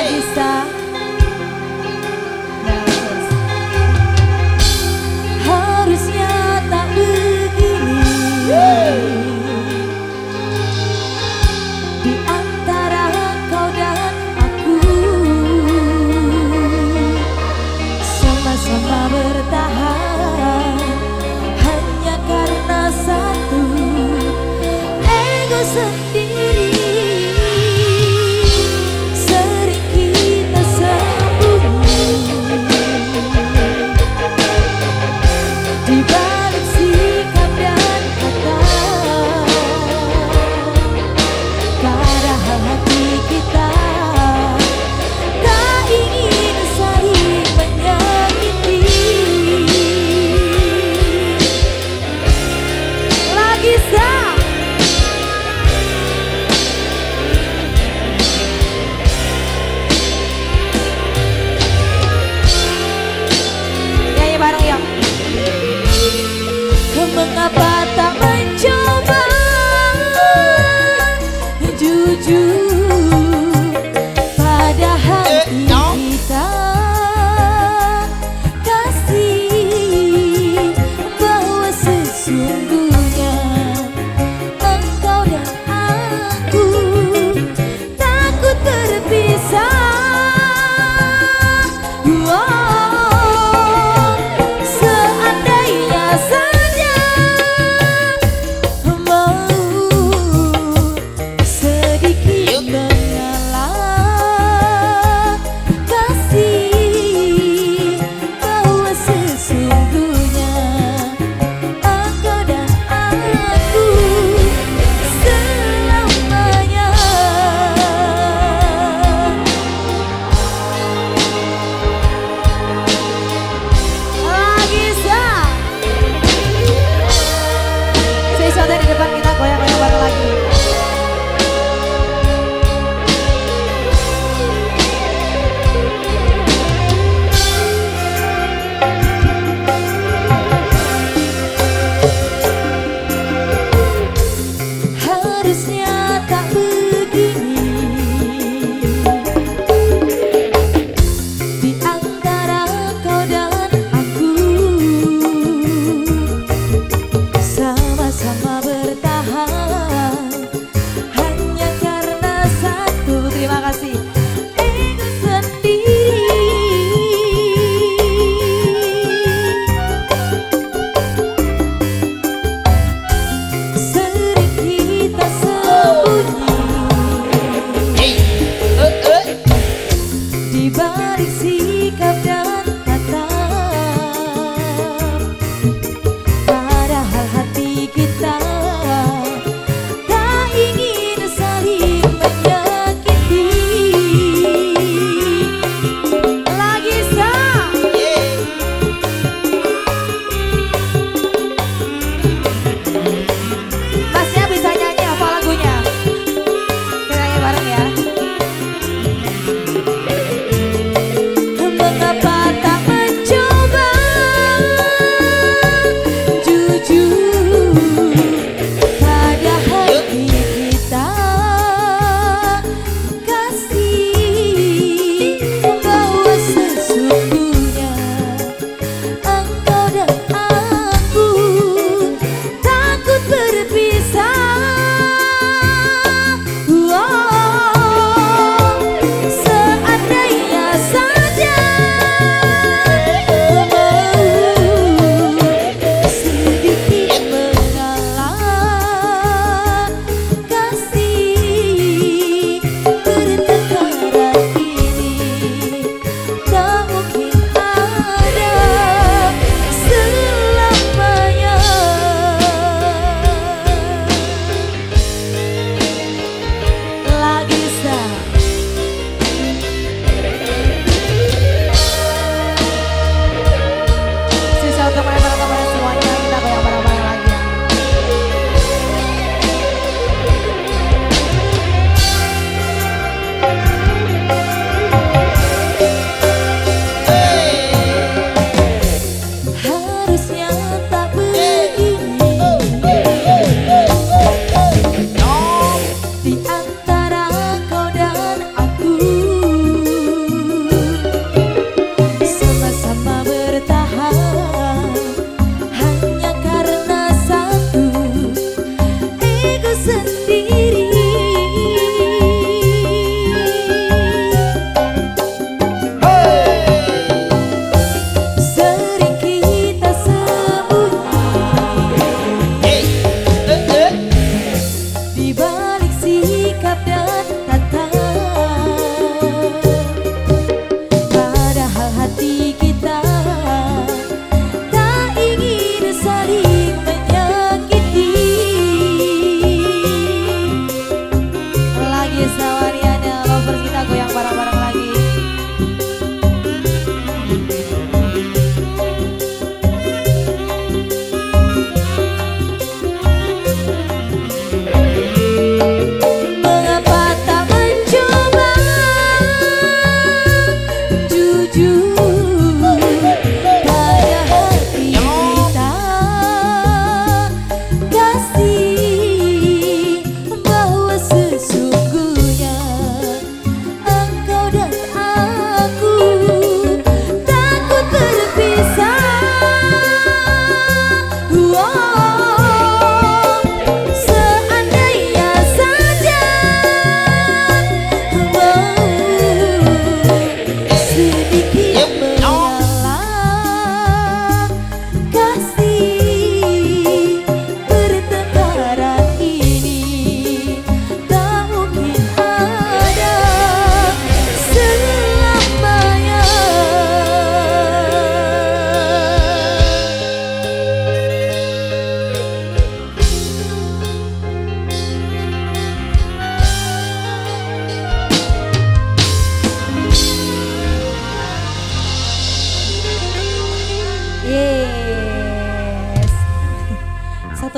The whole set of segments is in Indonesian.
Está.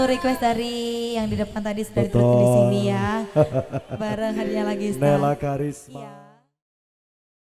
Satu request dari yang di depan tadi sudah ditulis di sini ya. Bareng hadiah lagi. Nela Karisma. Iya.